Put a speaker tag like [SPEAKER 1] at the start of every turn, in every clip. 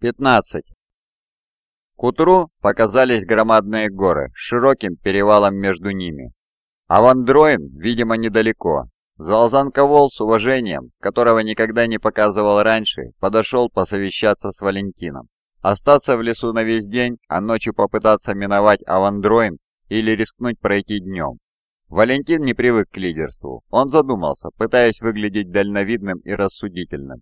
[SPEAKER 1] 15. К утру показались громадные горы с широким перевалом между ними. А Вандроин, видимо, недалеко. Залзан Ковол с уважением, которого никогда не показывал раньше, подошел посовещаться с Валентином. Остаться в лесу на весь день, а ночью попытаться миновать Авандроин или рискнуть пройти днем. Валентин не привык к лидерству. Он задумался, пытаясь выглядеть дальновидным и рассудительным.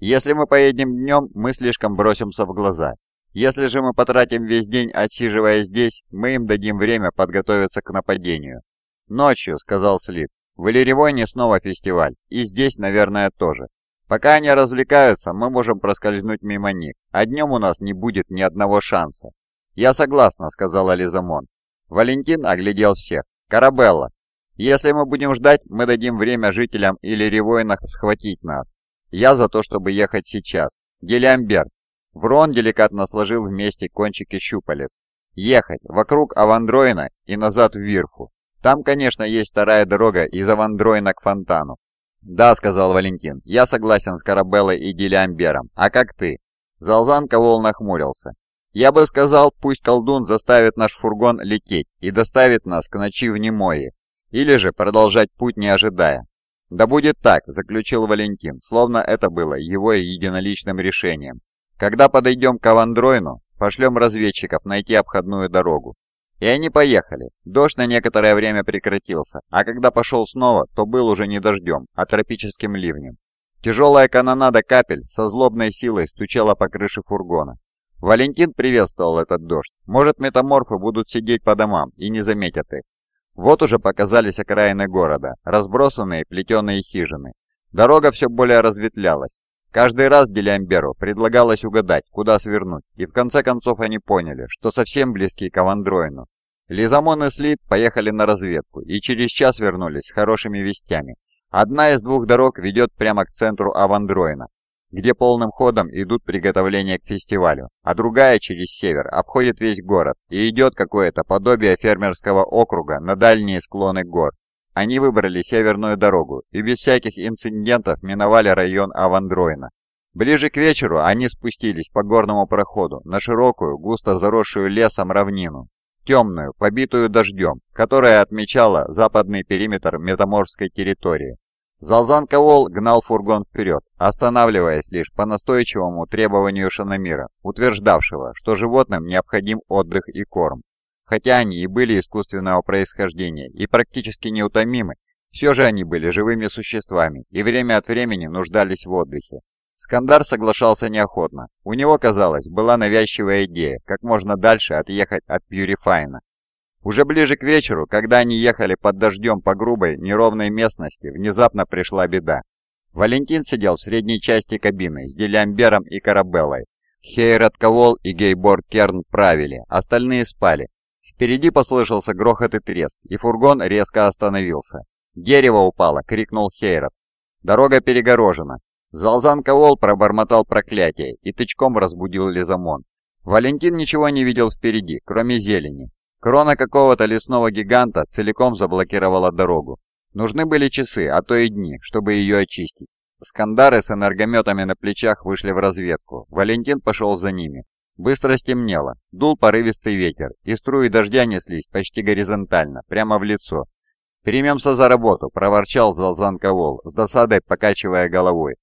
[SPEAKER 1] Если мы поедем днем, мы слишком бросимся в глаза. Если же мы потратим весь день, отсиживая здесь, мы им дадим время подготовиться к нападению. «Ночью», — сказал Слит. «В Иллиревойне снова фестиваль, и здесь, наверное, тоже. Пока они развлекаются, мы можем проскользнуть мимо них, а днем у нас не будет ни одного шанса». «Я согласна», — сказала Лизамон. Валентин оглядел всех. «Карабелла, если мы будем ждать, мы дадим время жителям Иллиревойна схватить нас. Я за то, чтобы ехать сейчас. Гелиамбер. Врон деликатно сложил вместе кончики щупалец. Ехать вокруг Авандроина и назад в Вирху. Там, конечно, есть вторая дорога из Авандроина к фонтану. «Да», — сказал Валентин, — «я согласен с Карабеллой и Гелиамбером. А как ты?» Залзан Ковол нахмурился. «Я бы сказал, пусть колдун заставит наш фургон лететь и доставит нас к ночи в Немое. Или же продолжать путь не ожидая. «Да будет так», — заключил Валентин, словно это было его единоличным решением. «Когда подойдем к Авандройну, пошлем разведчиков найти обходную дорогу». И они поехали. Дождь на некоторое время прекратился, а когда пошел снова, то был уже не дождем, а тропическим ливнем. Тяжелая канонада капель со злобной силой стучала по крыше фургона. Валентин приветствовал этот дождь. Может, метаморфы будут сидеть по домам и не заметят их. Вот уже показались окраины города, разбросанные плетеные хижины. Дорога все более разветвлялась. Каждый раз Делямберу предлагалось угадать, куда свернуть, и в конце концов они поняли, что совсем близки к Авандроину. Лизамон и Слит поехали на разведку и через час вернулись с хорошими вестями. Одна из двух дорог ведет прямо к центру Авандроина, где полным ходом идут приготовления к фестивалю, а другая через север обходит весь город и идет какое-то подобие фермерского округа на дальние склоны гор. Они выбрали северную дорогу и без всяких инцидентов миновали район Авандроина. Ближе к вечеру они спустились по горному проходу на широкую, густо заросшую лесом равнину, темную, побитую дождем, которая отмечала западный периметр метаморфской территории. Залзан Кавол гнал фургон вперед, останавливаясь лишь по настойчивому требованию Шанамира, утверждавшего, что животным необходим отдых и корм. Хотя они и были искусственного происхождения и практически неутомимы, все же они были живыми существами и время от времени нуждались в отдыхе. Скандар соглашался неохотно. У него, казалось, была навязчивая идея, как можно дальше отъехать от Пьюрифайна. Уже ближе к вечеру, когда они ехали под дождем по грубой, неровной местности, внезапно пришла беда. Валентин сидел в средней части кабины с Делямбером и Карабеллой. Хейрат Ковол и Гейбор Керн правили, остальные спали. Впереди послышался грохот и треск, и фургон резко остановился. «Дерево упало!» — крикнул Хейрат. «Дорога перегорожена!» Залзан Ковол пробормотал проклятие и тычком разбудил Лизамон. Валентин ничего не видел впереди, кроме зелени. Крона какого-то лесного гиганта целиком заблокировала дорогу. Нужны были часы, а то и дни, чтобы ее очистить. Скандары с энергометами на плечах вышли в разведку. Валентин пошел за ними. Быстро стемнело, дул порывистый ветер, и струи дождя неслись почти горизонтально, прямо в лицо. «Примемся за работу», — проворчал Залзан Ковол, с досадой покачивая головой.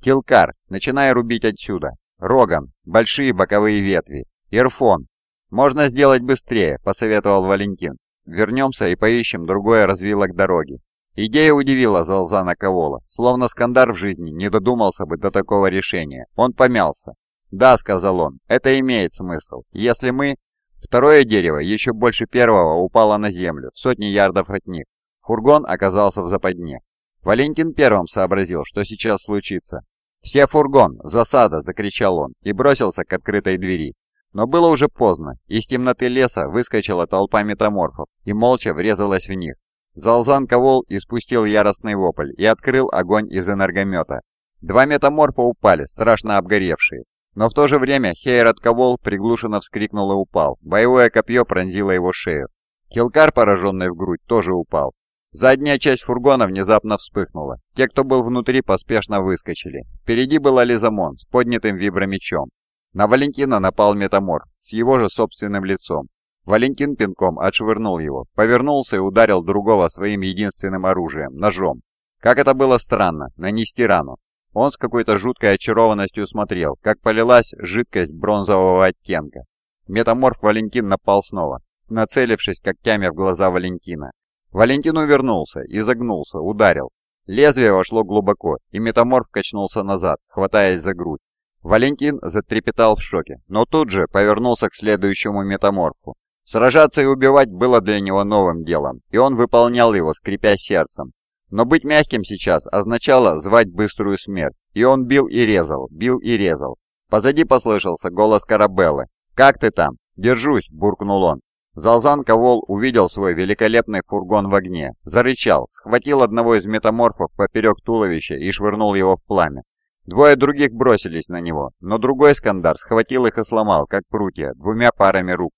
[SPEAKER 1] «Килкар, начинай рубить отсюда. Роган, большие боковые ветви. Ирфон, «Можно сделать быстрее», — посоветовал Валентин. «Вернемся и поищем другое развилок дороги». Идея удивила Залзана Ковола, словно Скандар в жизни не додумался бы до такого решения. Он помялся. «Да», — сказал он, — «это имеет смысл. Если мы...» Второе дерево, еще больше первого, упало на землю, сотни ярдов от них. Фургон оказался в западне. Валентин первым сообразил, что сейчас случится. «Все фургон! Засада!» — закричал он и бросился к открытой двери. Но было уже поздно, из темноты леса выскочила толпа метаморфов и молча врезалась в них. Залзан Ковол испустил яростный вопль и открыл огонь из энергомета. Два метаморфа упали, страшно обгоревшие. Но в то же время Хейрат Ковол приглушенно вскрикнул и упал. Боевое копье пронзило его шею. Килкар, пораженный в грудь, тоже упал. Задняя часть фургона внезапно вспыхнула. Те, кто был внутри, поспешно выскочили. Впереди была Лизамон с поднятым вибромечом. На Валентина напал метаморф с его же собственным лицом. Валентин пинком отшвырнул его, повернулся и ударил другого своим единственным оружием – ножом. Как это было странно – нанести рану. Он с какой-то жуткой очарованностью смотрел, как полилась жидкость бронзового оттенка. Метаморф Валентин напал снова, нацелившись когтями в глаза Валентина. Валентин увернулся, изогнулся, ударил. Лезвие вошло глубоко, и метаморф качнулся назад, хватаясь за грудь. Валентин затрепетал в шоке, но тут же повернулся к следующему метаморфу. Сражаться и убивать было для него новым делом, и он выполнял его, скрипя сердцем. Но быть мягким сейчас означало звать быструю смерть, и он бил и резал, бил и резал. Позади послышался голос Карабеллы. «Как ты там?» «Держусь!» – буркнул он. Залзан Ковол увидел свой великолепный фургон в огне, зарычал, схватил одного из метаморфов поперек туловища и швырнул его в пламя. Двое других бросились на него, но другой Скандар схватил их и сломал, как прутья, двумя парами рук.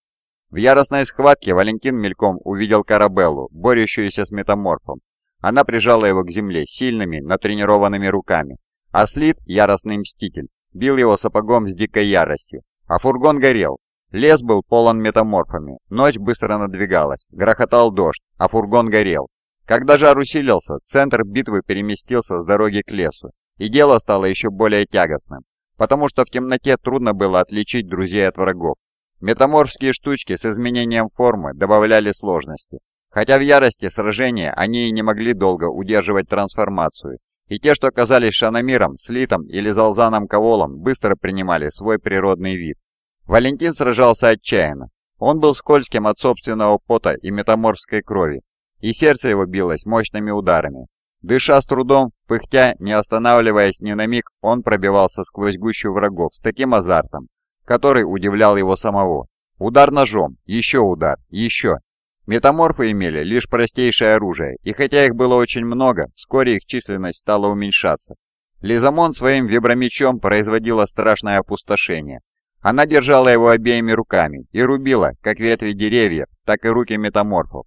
[SPEAKER 1] В яростной схватке Валентин мельком увидел Карабеллу, борющуюся с метаморфом. Она прижала его к земле сильными, натренированными руками. А Слит, яростный мститель, бил его сапогом с дикой яростью. А фургон горел. Лес был полон метаморфами, ночь быстро надвигалась, грохотал дождь, а фургон горел. Когда жар усилился, центр битвы переместился с дороги к лесу, и дело стало еще более тягостным, потому что в темноте трудно было отличить друзей от врагов. Метаморфские штучки с изменением формы добавляли сложности. Хотя в ярости сражения они и не могли долго удерживать трансформацию, и те, что оказались Шанамиром, Слитом или Залзаном Коволом, быстро принимали свой природный вид. Валентин сражался отчаянно. Он был скользким от собственного пота и метаморфской крови, и сердце его билось мощными ударами. Дыша с трудом, пыхтя, не останавливаясь ни на миг, он пробивался сквозь гущу врагов с таким азартом, который удивлял его самого. Удар ножом, еще удар, еще. Метаморфы имели лишь простейшее оружие, и хотя их было очень много, вскоре их численность стала уменьшаться. Лизамон своим вибромечом производила страшное опустошение. Она держала его обеими руками и рубила, как ветви деревьев, так и руки метаморфов.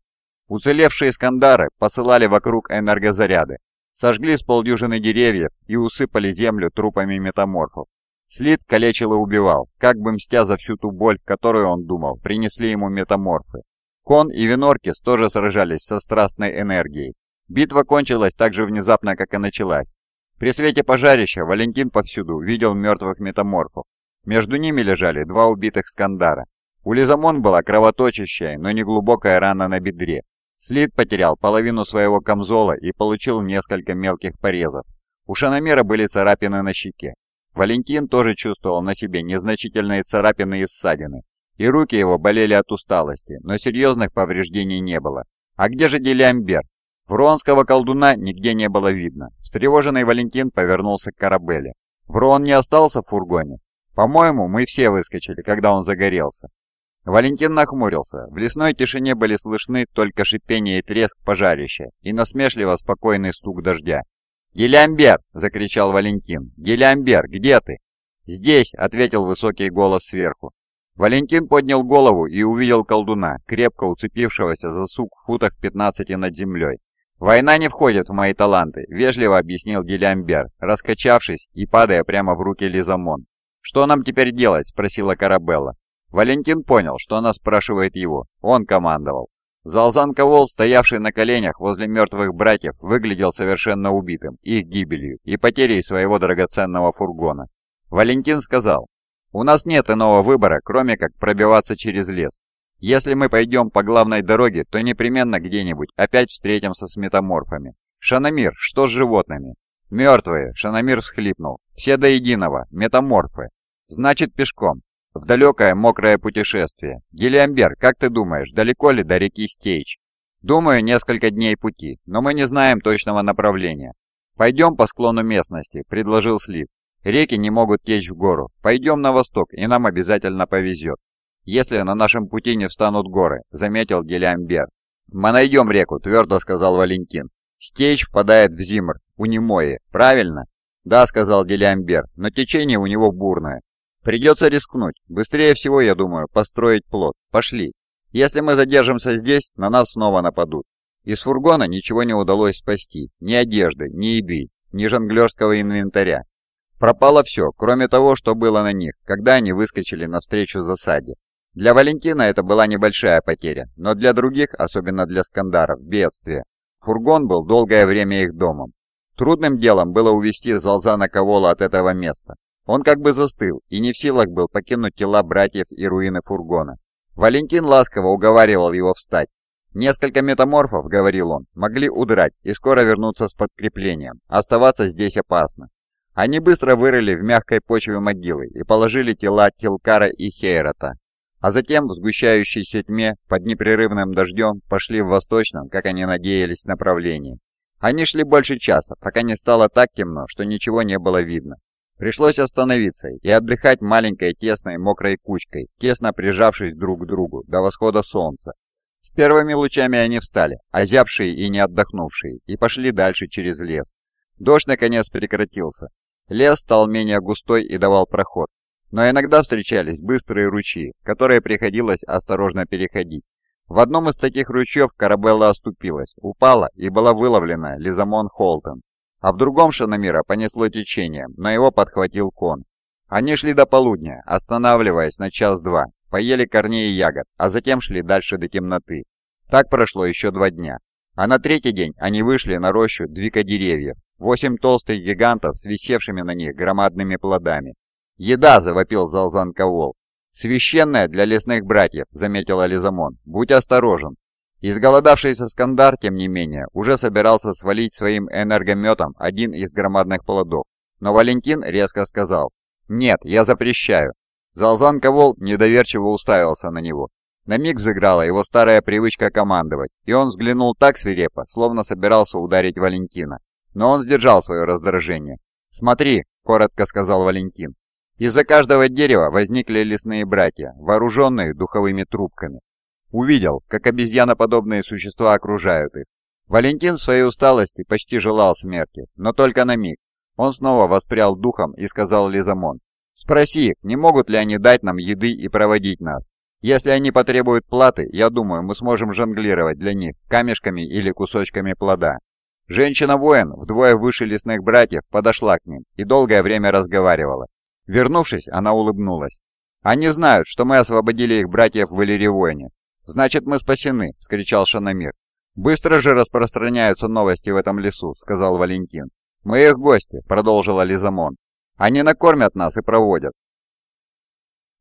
[SPEAKER 1] Уцелевшие Искандары посылали вокруг энергозаряды, сожгли с полдюжины деревьев и усыпали землю трупами метаморфов. Слит калечил и убивал, как бы мстя за всю ту боль, которую он думал, принесли ему метаморфы. Кон и Виноркис тоже сражались со страстной энергией. Битва кончилась так же внезапно, как и началась. При свете пожарища Валентин повсюду видел мертвых метаморфов. Между ними лежали два убитых Скандара. У Лизамон была кровоточащая, но не глубокая рана на бедре. Слит потерял половину своего камзола и получил несколько мелких порезов. У Шаномера были царапины на щеке. Валентин тоже чувствовал на себе незначительные царапины и ссадины, и руки его болели от усталости, но серьезных повреждений не было. А где же Делиамбер? Вронского колдуна нигде не было видно. Встревоженный Валентин повернулся к Карабелле. Врон не остался в фургоне? По-моему, мы все выскочили, когда он загорелся. Валентин нахмурился. В лесной тишине были слышны только шипение и треск пожарища и насмешливо спокойный стук дождя. «Гелиамбер!» — закричал Валентин. «Гелиамбер, где ты?» «Здесь!» — ответил высокий голос сверху. Валентин поднял голову и увидел колдуна, крепко уцепившегося за сук в футах 15 над землей. «Война не входит в мои таланты», — вежливо объяснил Гелиамбер, раскачавшись и падая прямо в руки Лизамон. «Что нам теперь делать?» — спросила Карабелла. Валентин понял, что она спрашивает его. Он командовал. Залзан Ковол, стоявший на коленях возле мертвых братьев, выглядел совершенно убитым, их гибелью и потерей своего драгоценного фургона. Валентин сказал, «У нас нет иного выбора, кроме как пробиваться через лес. Если мы пойдем по главной дороге, то непременно где-нибудь опять встретимся с метаморфами. Шанамир, что с животными?» «Мертвые», — Шанамир всхлипнул. «Все до единого, метаморфы. Значит, пешком в далекое мокрое путешествие. Гелиамбер, как ты думаешь, далеко ли до реки Стейч? Думаю, несколько дней пути, но мы не знаем точного направления. Пойдем по склону местности, предложил Слив. Реки не могут течь в гору. Пойдем на восток, и нам обязательно повезет. Если на нашем пути не встанут горы, заметил Гелиамбер. Мы найдем реку, твердо сказал Валентин. Стейч впадает в Зимр, у Немои, правильно? Да, сказал Гелиамбер, но течение у него бурное. Придется рискнуть. Быстрее всего, я думаю, построить плот. Пошли. Если мы задержимся здесь, на нас снова нападут. Из фургона ничего не удалось спасти. Ни одежды, ни еды, ни жонглерского инвентаря. Пропало все, кроме того, что было на них, когда они выскочили навстречу засаде. Для Валентина это была небольшая потеря, но для других, особенно для скандаров, бедствие. Фургон был долгое время их домом. Трудным делом было увести Залзана Ковола от этого места. Он как бы застыл и не в силах был покинуть тела братьев и руины фургона. Валентин ласково уговаривал его встать. Несколько метаморфов, говорил он, могли удрать и скоро вернуться с подкреплением. Оставаться здесь опасно. Они быстро вырыли в мягкой почве могилы и положили тела Тилкара и Хейрота. А затем в сгущающейся тьме под непрерывным дождем пошли в восточном, как они надеялись, направлении. Они шли больше часа, пока не стало так темно, что ничего не было видно. Пришлось остановиться и отдыхать маленькой тесной мокрой кучкой, тесно прижавшись друг к другу до восхода солнца. С первыми лучами они встали, озябшие и не отдохнувшие, и пошли дальше через лес. Дождь наконец прекратился, Лес стал менее густой и давал проход, но иногда встречались быстрые ручьи, которые приходилось осторожно переходить. В одном из таких ручьев Карабелла оступилась, упала и была выловлена Лизамон Холтон, а в другом Шанамира понесло течение, но его подхватил кон. Они шли до полудня, останавливаясь на час-два, поели корней и ягод, а затем шли дальше до темноты. Так прошло еще два дня. А на третий день они вышли на рощу двика деревьев, Восемь толстых гигантов с висевшими на них громадными плодами. «Еда!» – завопил Залзан Кавол. «Священная для лесных братьев», – заметил Лизамон. «Будь осторожен». Изголодавшийся Скандар, тем не менее, уже собирался свалить своим энергометом один из громадных плодов. Но Валентин резко сказал «Нет, я запрещаю». Залзан Кавол недоверчиво уставился на него. На миг взыграла его старая привычка командовать, и он взглянул так свирепо, словно собирался ударить Валентина. Но он сдержал свое раздражение. «Смотри», — коротко сказал Валентин. Из-за каждого дерева возникли лесные братья, вооруженные духовыми трубками. Увидел, как обезьяноподобные существа окружают их. Валентин в своей усталости почти желал смерти, но только на миг. Он снова воспрял духом и сказал Лизамон. «Спроси не могут ли они дать нам еды и проводить нас? Если они потребуют платы, я думаю, мы сможем жонглировать для них камешками или кусочками плода. Женщина-воин, вдвое выше лесных братьев, подошла к ним и долгое время разговаривала. Вернувшись, она улыбнулась. «Они знают, что мы освободили их братьев в Иллиривойне. Значит, мы спасены!» – вскричал Шанамир. «Быстро же распространяются новости в этом лесу», – сказал Валентин. «Мы их гости», – продолжила Лизамон. «Они накормят нас и проводят».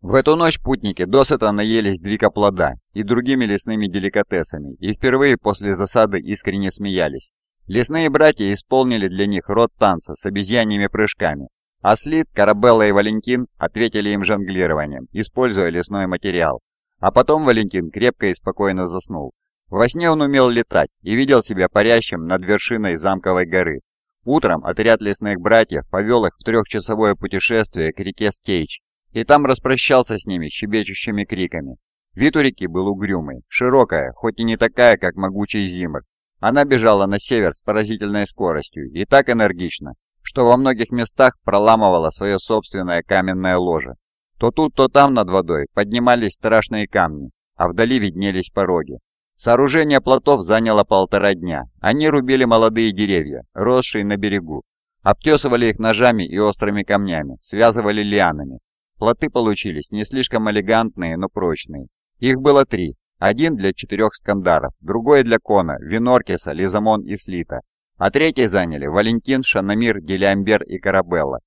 [SPEAKER 1] В эту ночь путники досыта наелись двикоплода и другими лесными деликатесами и впервые после засады искренне смеялись. Лесные братья исполнили для них род танца с обезьяньими прыжками, а Слит, Карабелла и Валентин ответили им жонглированием, используя лесной материал. А потом Валентин крепко и спокойно заснул. Во сне он умел летать и видел себя парящим над вершиной замковой горы. Утром отряд лесных братьев повел их в трехчасовое путешествие к реке Стейч, и там распрощался с ними щебечущими криками. Вид у реки был угрюмый, широкая, хоть и не такая, как могучий Зимр, она бежала на север с поразительной скоростью и так энергично, что во многих местах проламывала свое собственное каменное ложе. То тут, то там над водой поднимались страшные камни, а вдали виднелись пороги. Сооружение плотов заняло полтора дня. Они рубили молодые деревья, росшие на берегу, обтесывали их ножами и острыми камнями, связывали лианами. Плоты получились не слишком элегантные, но прочные. Их было три, один для четырех скандаров, другой для Кона, Виноркиса, Лизамон и Слита. А третий заняли Валентин, Шанамир, Гелиамбер и Карабелла.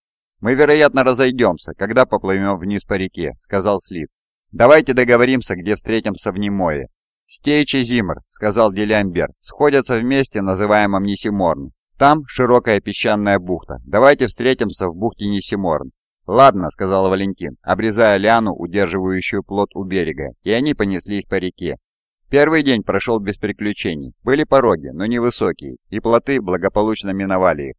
[SPEAKER 1] «Мы, вероятно, разойдемся, когда поплывем вниз по реке», — сказал Слит. «Давайте договоримся, где встретимся в Немое». «Стейч и Зимр», — сказал Делямбер, — «сходятся вместе, называемом Нисиморн. Там широкая песчаная бухта. Давайте встретимся в бухте Нисиморн. «Ладно», — сказал Валентин, обрезая лиану, удерживающую плот у берега, и они понеслись по реке. Первый день прошел без приключений. Были пороги, но невысокие, и плоты благополучно миновали их.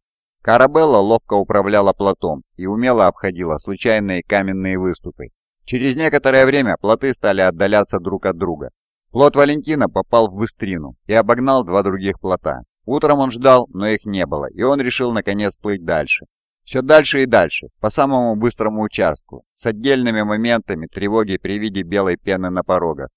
[SPEAKER 1] Карабелла ловко управляла плотом и умело обходила случайные каменные выступы. Через некоторое время плоты стали отдаляться друг от друга. Плот Валентина попал в быстрину и обогнал два других плота. Утром он ждал, но их не было, и он решил наконец плыть дальше. Все дальше и дальше, по самому быстрому участку, с отдельными моментами тревоги при виде белой пены на порогах.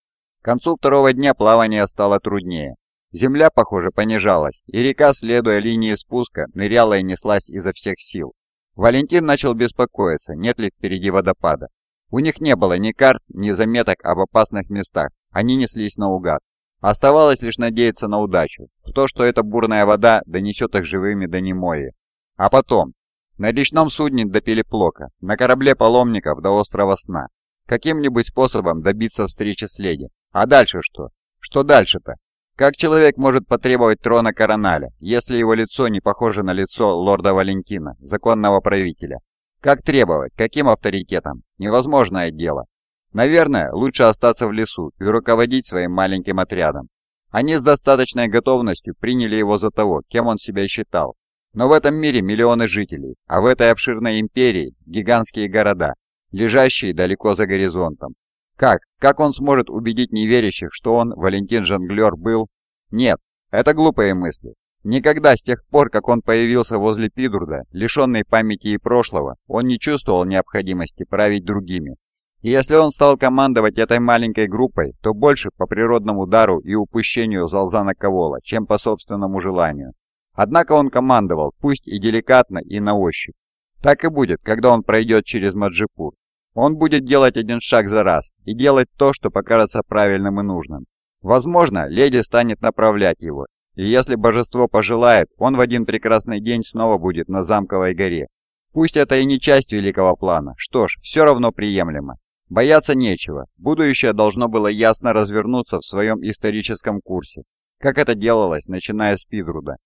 [SPEAKER 1] К концу второго дня плавание стало труднее. Земля, похоже, понижалась, и река, следуя линии спуска, ныряла и неслась изо всех сил. Валентин начал беспокоиться, нет ли впереди водопада. У них не было ни карт, ни заметок об опасных местах, они неслись наугад. Оставалось лишь надеяться на удачу, в то, что эта бурная вода донесет их живыми до Немои. А потом, на речном судне до Пелеплока, на корабле паломников до острова Сна, каким-нибудь способом добиться встречи с леди. А дальше что? Что дальше-то? Как человек может потребовать трона Короналя, если его лицо не похоже на лицо лорда Валентина, законного правителя? Как требовать? Каким авторитетом? Невозможное дело. Наверное, лучше остаться в лесу и руководить своим маленьким отрядом. Они с достаточной готовностью приняли его за того, кем он себя считал. Но в этом мире миллионы жителей, а в этой обширной империи гигантские города, лежащие далеко за горизонтом. Как? Как он сможет убедить неверящих, что он, Валентин Жонглер, был? Нет, это глупые мысли. Никогда с тех пор, как он появился возле Пидурда, лишенный памяти и прошлого, он не чувствовал необходимости править другими, и если он стал командовать этой маленькой группой, то больше по природному дару и упущению Залзана Ковола, чем по собственному желанию. Однако он командовал, пусть и деликатно, и на ощупь. Так и будет, когда он пройдет через Маджипур. Он будет делать один шаг за раз и делать то, что покажется правильным и нужным. Возможно, леди станет направлять его, и если божество пожелает, он в один прекрасный день снова будет на замковой горе. Пусть это и не часть великого плана, что ж, все равно приемлемо. Бояться нечего, будущее должно было ясно развернуться в своем историческом курсе, как это делалось, начиная с Пидруда.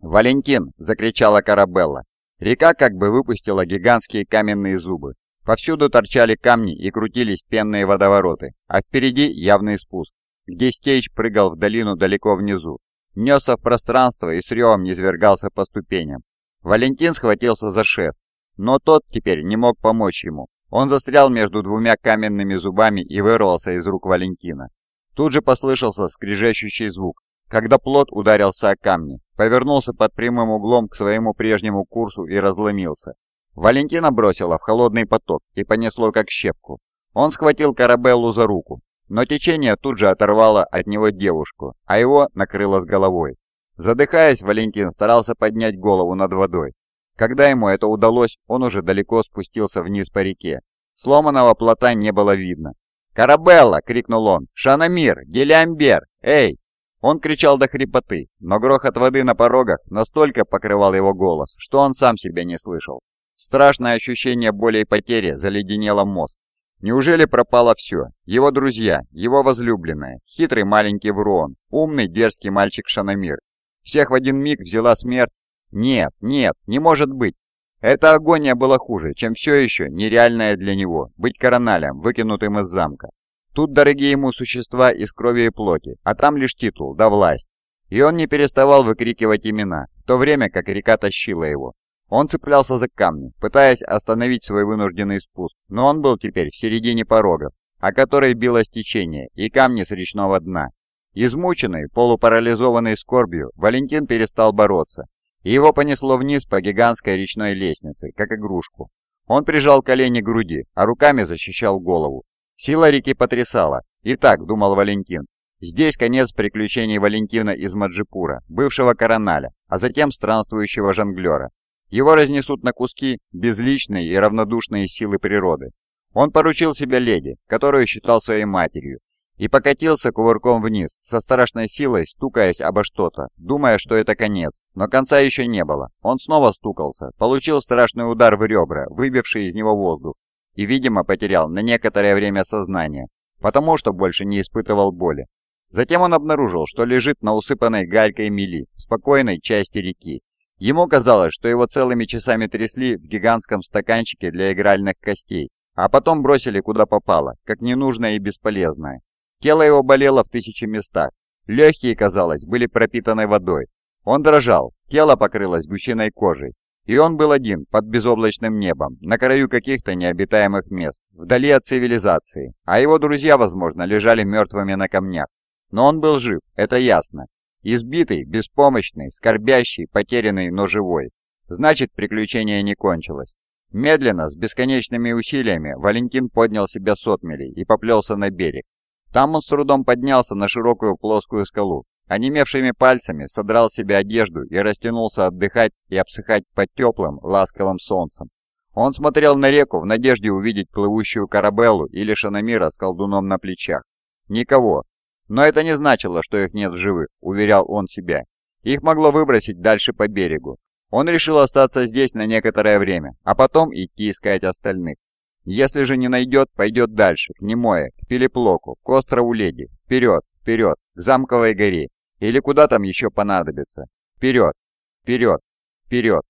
[SPEAKER 1] «Валентин!» – закричала Карабелла. Река как бы выпустила гигантские каменные зубы. Повсюду торчали камни и крутились пенные водовороты, а впереди явный спуск, где Стейч прыгал в долину далеко внизу, несся в пространство и с ревом низвергался по ступеням. Валентин схватился за шест, но тот теперь не мог помочь ему, он застрял между двумя каменными зубами и вырвался из рук Валентина. Тут же послышался скрежещущий звук, когда плот ударился о камни, повернулся под прямым углом к своему прежнему курсу и разломился. Валентина бросила в холодный поток и понесло как щепку. Он схватил Карабеллу за руку, но течение тут же оторвало от него девушку, а его накрыло с головой. Задыхаясь, Валентин старался поднять голову над водой, когда ему это удалось, он уже далеко спустился вниз по реке. Сломанного плота не было видно. «Карабелла!» — крикнул он. «Шанамир! Гелиамбер! Эй!» Он кричал до хрипоты, но грохот воды на порогах настолько покрывал его голос, что он сам себя не слышал. Страшное ощущение боли и потери заледенело мозг. Неужели пропало все? Его друзья, его возлюбленная, хитрый маленький Врон, умный дерзкий мальчик Шанамир. Всех в один миг взяла смерть нет, нет, не может быть. Эта агония была хуже, чем все еще нереальное для него, быть короналем, выкинутым из замка. Тут дорогие ему существа из крови и плоти, а там лишь титул, да власть. И он не переставал выкрикивать имена, в то время как река тащила его. Он цеплялся за камни, пытаясь остановить свой вынужденный спуск, но он был теперь в середине порогов, о которой билось течение, и камни с речного дна. Измученный, полупарализованный скорбью, Валентин перестал бороться и его понесло вниз по гигантской речной лестнице, как игрушку. Он прижал колени к груди, а руками защищал голову. Сила реки потрясала. «Итак», — думал Валентин, — «здесь конец приключений Валентина из Маджипура, бывшего короналя, а затем странствующего жонглера. Его разнесут на куски безличные и равнодушные силы природы. Он поручил себя леди, которую считал своей матерью, и покатился кувырком вниз, со страшной силой стукаясь обо что-то, думая, что это конец. Но конца еще не было. Он снова стукался, получил страшный удар в ребра, выбивший из него воздух, и, видимо, потерял на некоторое время сознание, потому что больше не испытывал боли. Затем он обнаружил, что лежит на усыпанной галькой мели, спокойной части реки. Ему казалось, что его целыми часами трясли в гигантском стаканчике для игральных костей, а потом бросили куда попало, как ненужное и бесполезное. Тело его болело в тысячи местах. Легкие, казалось, были пропитаны водой. Он дрожал, тело покрылось гусиной кожей. И он был один, под безоблачным небом, на краю каких-то необитаемых мест, вдали от цивилизации, а его друзья, возможно, лежали мертвыми на камнях. Но он был жив, это ясно. Избитый, беспомощный, скорбящий, потерянный, но живой. Значит, приключение не кончилось. Медленно, с бесконечными усилиями, Валентин поднял себя с отмели и поплелся на берег. Там он с трудом поднялся на широкую плоскую скалу онемевшими пальцами содрал себе одежду и растянулся отдыхать и обсыхать под теплым, ласковым солнцем. Он смотрел на реку в надежде увидеть плывущую корабеллу или Шанамира с колдуном на плечах. Никого. Но это не значило, что их нет в живых, уверял он себя. Их могло выбросить дальше по берегу. Он решил остаться здесь на некоторое время, а потом идти искать остальных. Если же не найдет, пойдет дальше, к Немое, к Пелеплоку, к острову Леди. Вперед, вперед, к Замковой горе. Или куда там еще понадобится. Вперед, вперед, вперед.